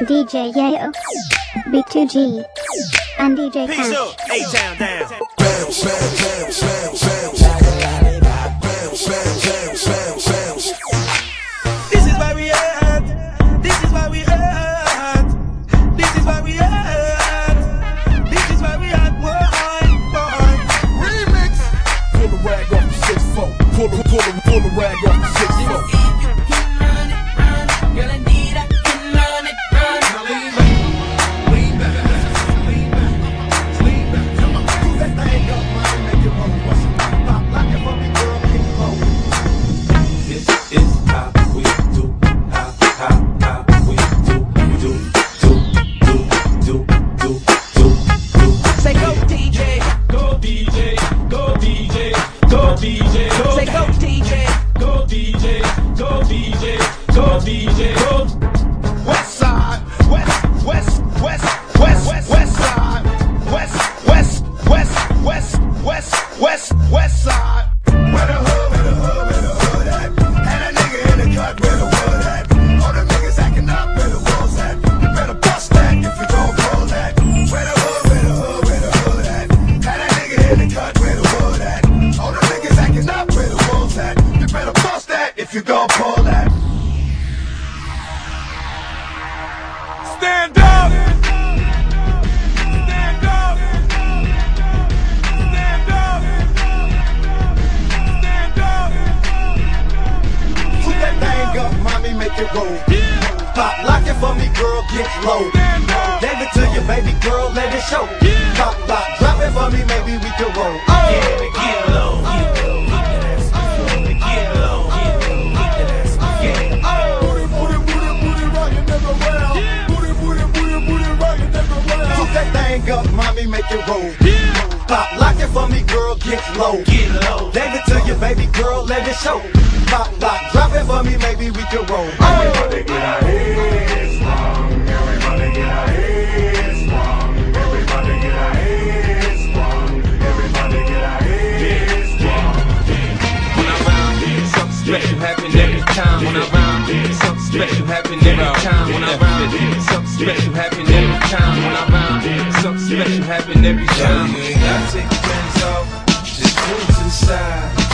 DJ Yayo, B2G, and DJ Peace Cash. up, A-Town down. You gon' pull that. Stand up! Stand up! Stand up! Stand up! Put that thing up, mommy, make it roll. Pop, lock it for me, girl, get low. Give it to you, baby girl, let it show. Pop, pop, drop it for me, maybe we can roll. Oh. Yeah, Put that thing up, mommy, make it roll. Yeah. Pop, lock it for me, girl, get low. Get low. Gave it to you, baby girl, let it show. Pop, pop, drop it for me, maybe we can roll. Oh. Everybody get our heads sprung. Everybody get our heads sprung. Everybody get our heads sprung. Everybody get our heads sprung. When I rhyme, something special happen every time. When I rhyme, something special happen every time. When I rhyme, something special happen every time. When I rhyme, something special happen every time. You ain't gotta take your pants off, just pull to the side.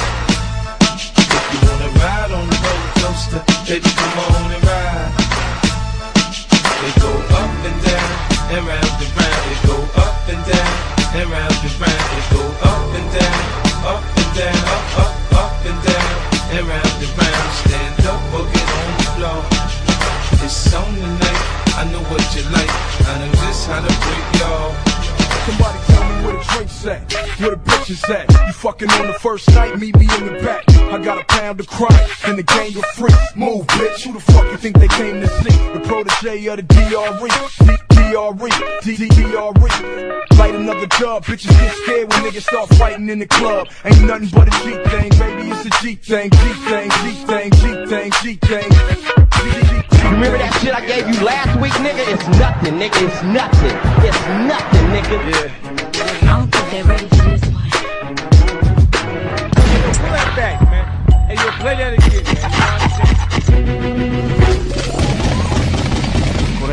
Where the bitches at. You fucking on the first night, meet me in the back. I got a pound of chronic and the gang of freaks. Move, bitch. Who the fuck you think they came to see? The protege of the DRE. DRE, D- D- Light another dub, bitches get scared when niggas start fighting in the club. Ain't nothing but a G thing, baby. It's a G thing, G thing, G thing, G thing, G thing. Remember that shit I gave you last week, nigga? It's nothing, nigga. It's nothing. It's nothing, nigga. Yeah. I don't think they're ready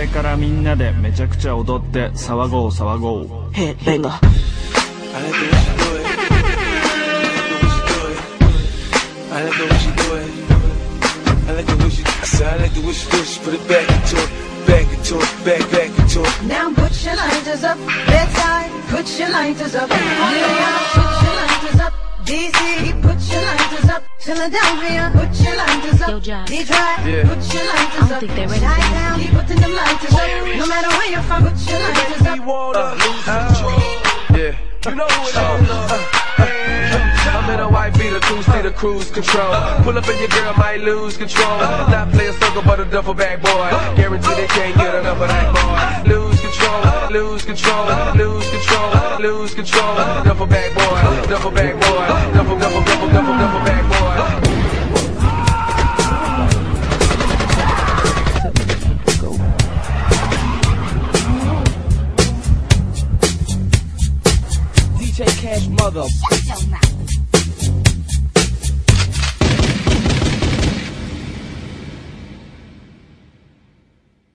からみんなでめちゃくちゃ踊って騒ごう騒ごう Headbanger. I like the way she DC, put your lighters up. Philadelphia, put your lighters up. Yo, Josh. Detroit, Yeah. put your lighters I don't think they're ready for this keep putting them lighters up. No matter where you're from, put your lighters up. Uh, uh, yeah. You know who it is. I'm in a white beater, cruise to cruise control. Pull up and your girl might lose control. Not play a circle, but a duffel bag boy. Guarantee they can't get enough of that boy. Lose control, lose control, lose control, lose control. Duffel bag boy, duffel bag boy, duffel, duffel, duffel, duffel, duffel bag boy. DJ Cash mother